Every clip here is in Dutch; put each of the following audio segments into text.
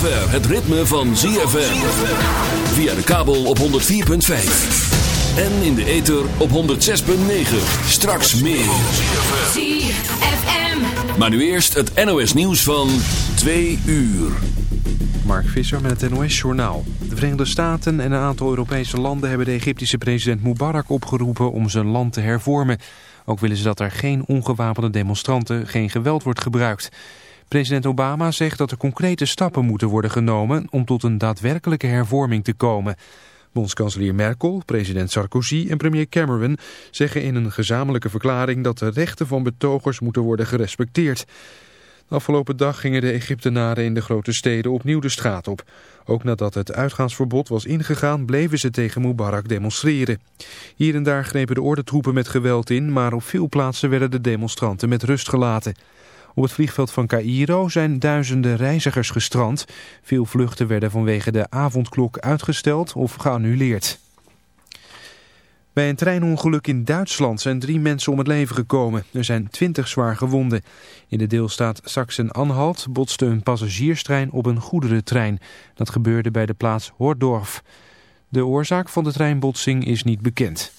Zover het ritme van ZFM. Via de kabel op 104.5. En in de ether op 106.9. Straks meer. ZFM. Maar nu eerst het NOS nieuws van 2 uur. Mark Visser met het NOS-journaal. De Verenigde Staten en een aantal Europese landen hebben de Egyptische president Mubarak opgeroepen om zijn land te hervormen. Ook willen ze dat er geen ongewapende demonstranten, geen geweld wordt gebruikt. President Obama zegt dat er concrete stappen moeten worden genomen om tot een daadwerkelijke hervorming te komen. Bondskanselier Merkel, president Sarkozy en premier Cameron zeggen in een gezamenlijke verklaring dat de rechten van betogers moeten worden gerespecteerd. De afgelopen dag gingen de Egyptenaren in de grote steden opnieuw de straat op. Ook nadat het uitgaansverbod was ingegaan bleven ze tegen Mubarak demonstreren. Hier en daar grepen de ordentroepen met geweld in, maar op veel plaatsen werden de demonstranten met rust gelaten. Op het vliegveld van Cairo zijn duizenden reizigers gestrand. Veel vluchten werden vanwege de avondklok uitgesteld of geannuleerd. Bij een treinongeluk in Duitsland zijn drie mensen om het leven gekomen. Er zijn twintig zwaar gewonden. In de deelstaat Sachsen-Anhalt botste een passagierstrein op een goederentrein. Dat gebeurde bij de plaats Hordorf. De oorzaak van de treinbotsing is niet bekend.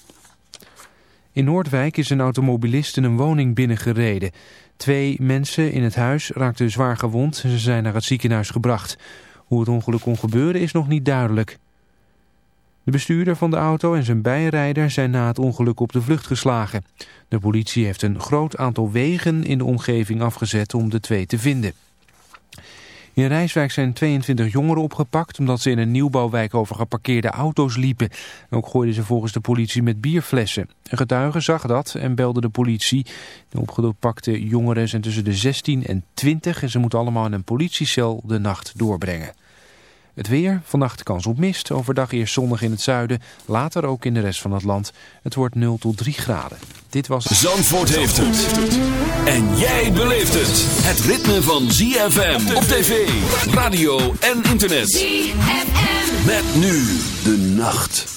In Noordwijk is een automobilist in een woning binnengereden. Twee mensen in het huis raakten zwaar gewond. Ze zijn naar het ziekenhuis gebracht. Hoe het ongeluk kon gebeuren is nog niet duidelijk. De bestuurder van de auto en zijn bijrijder zijn na het ongeluk op de vlucht geslagen. De politie heeft een groot aantal wegen in de omgeving afgezet om de twee te vinden. In Rijswijk zijn 22 jongeren opgepakt omdat ze in een nieuwbouwwijk over geparkeerde auto's liepen. Ook gooiden ze volgens de politie met bierflessen. Een getuige zag dat en belde de politie. De opgepakte jongeren zijn tussen de 16 en 20 en ze moeten allemaal in een politiecel de nacht doorbrengen. Het weer, vannacht kans op mist, overdag eerst zonnig in het zuiden, later ook in de rest van het land. Het wordt 0 tot 3 graden. Dit was... Zandvoort heeft het. En jij beleeft het. Het ritme van ZFM op tv, radio en internet. ZFM. Met nu de nacht.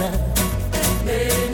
na.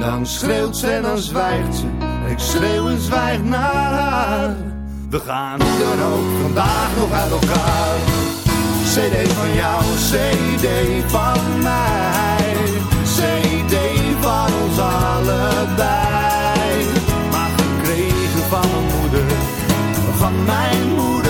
Dan schreeuwt ze en dan zwijgt ze. Ik schreeuw en zwijg naar haar. We gaan dan ook vandaag nog uit elkaar. CD van jou, CD van mij. CD van ons allebei. Maar gekregen van mijn moeder, van mijn moeder,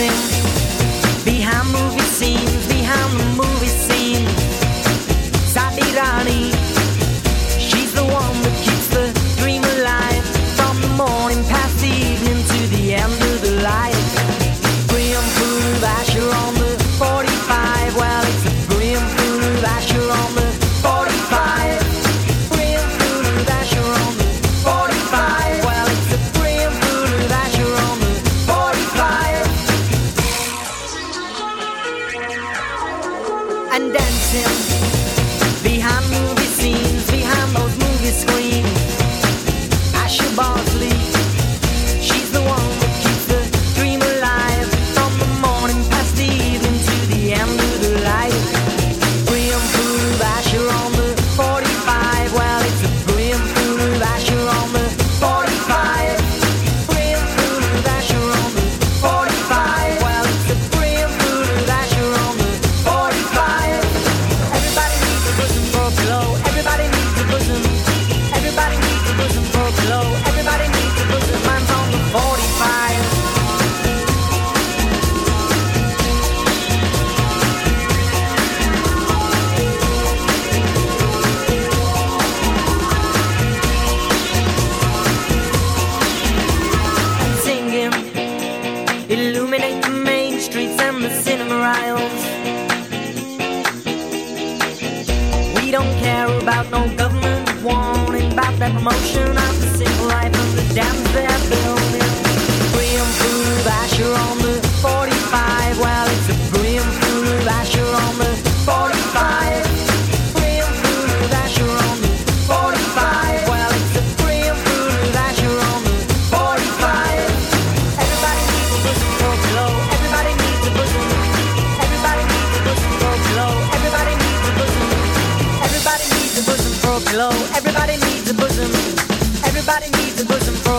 rising back motion of the single life of the damned.